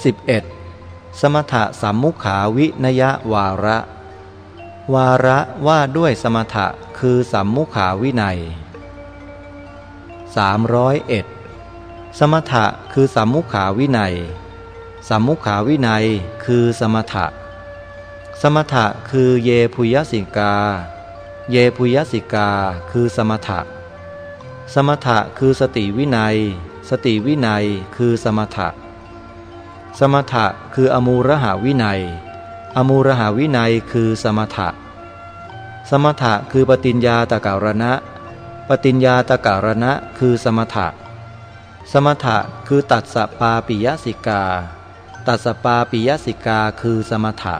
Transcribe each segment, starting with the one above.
11. สมถะสัมมุขาวินยวาระ วาระว่าด้วยสมถะคือสัมมุขาวินัย 301 สมถะคือสัมมุขาวินัย สัมมุขาวินัยคือสมถะ สมถะคือเยพุยสิกา เยพุยสิกาคือสมถะ สมถะคือสติวินัย สติวินัยคือสมถะ สมถะคืออมูระหาวินัย อมูระหาวินัยคือสมถะ สมถะคือปฏิญญาตการณะ ปฏิญญาตการณะคือสมถะ สมถะคือตัดสปาปิยสิกา ตัดสปาปิยสิกาคือสมถะ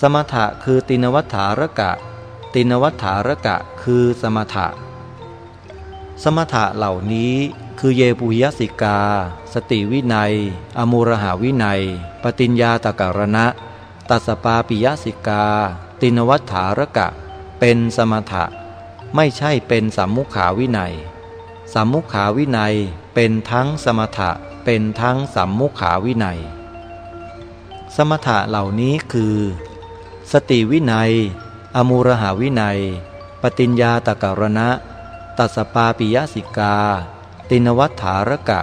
สมถะคือตินวัฏฐารกะ ตินวัฏฐารกะคือสมถะ สมถะเหล่านี้คือเยปุยสิกา สติวินัย อมูรหาวินัย ปฏิญญาตการณะ ตัสปาปิยสิกา ตินวัฏฐารกะ เป็นสมถะ ไม่ใช่เป็นสัมมุขาวินัย สัมมุขาวินัยเป็นทั้งสมถะ เป็นทั้งสัมมุขาวินัย สมถะเหล่านี้คือ สติวินัย อมูรหาวินัย ปฏิญญาตการณะ ตัสปาปิยสิกา ตินวัฏฐารกะ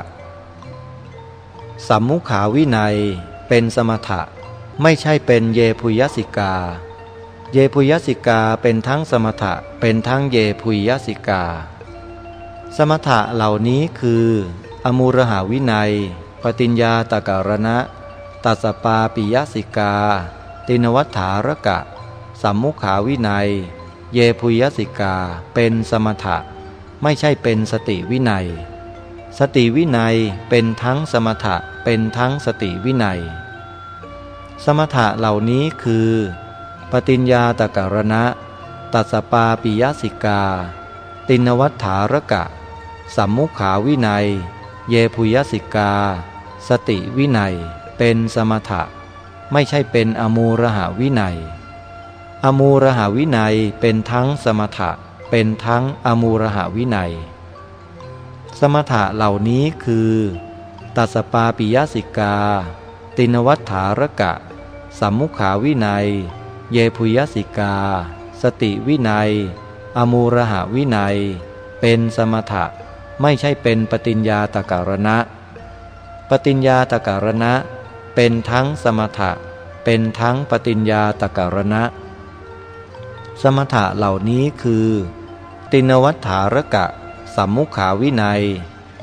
สัมมุขาวินัยเป็นสมถะ ไม่ใช่เป็นเยพุยสิกา เยพุยสิกาเป็นทั้งสมถะเป็นทั้งเยพุยสิกา สมถะเหล่านี้คือ อมูรหาวินัย ปฏิญญาตการณะ ตัสสปาปิยสิกา ติณวัตถารกะ สัมมุขาวินัย เยภุยยสิกาเป็นสมถะ ไม่ใช่เป็นสติวินัย สติวินัยเป็นทั้งสมถะเป็นทั้งสติวินัย สมถะเหล่านี้คือ ปฏิญญาตกรณะ ตัสสปาปิยสิกา ติณวัตถารกะ สัมมุขาวินัย เยพุยสิกา สติวินัย เป็นสมถะ ไม่ใช่เป็นอมูรหาวินัย อมูรหาวินัยเป็นทั้งสมถะ เป็นทั้งอมูรหาวินัย สมถะเหล่านี้คือ ตัสปาปิยสิกา ตินวัฏฐารกะ สัมมุขาวินัย เยพุยสิกา สติวินัย อมูรหาวินัย เป็นสมถะไม่ใช่เป็นปฏิญญาตการณะ ปฏิญญาตการณะ เป็นทั้งสมถะ เป็นทั้งปฏิญญาตการณะ สมถะเหล่านี้คือ ตินวัฏฐารกะ สัมมุขาวินัย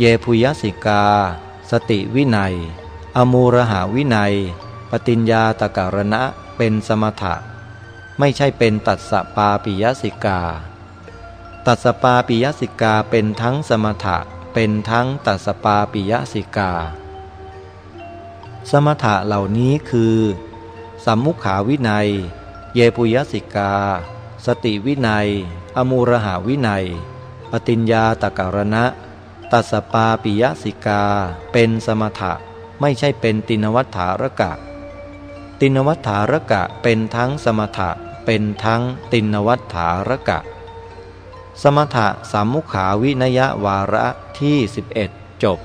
เยพุยสิกา สติวินัย อมูรหาวินัย ปฏิญญาตการณะเป็นสมถะ ไม่ใช่เป็นตัดสปาปิยสิกา ตัดสปาปิยสิกาเป็นทั้งสมถะ เป็นทั้งตัดสปาปิยสิกา สมถะเหล่านี้คือ สัมมุขาวินัย เยปุยสิกา สติวินัย อมูรหาวินัยปฏิญญาตการณะ ตัสปาปิยสิกา เป็นสมถะไม่ใช่เป็นตินวัฏฐารกะ ตินวัฏฐารกะเป็นทั้งสมถะเป็นทั้งตินวัฏฐารกะ สมถะสามมุขาวินยวาระที่ 11 จบ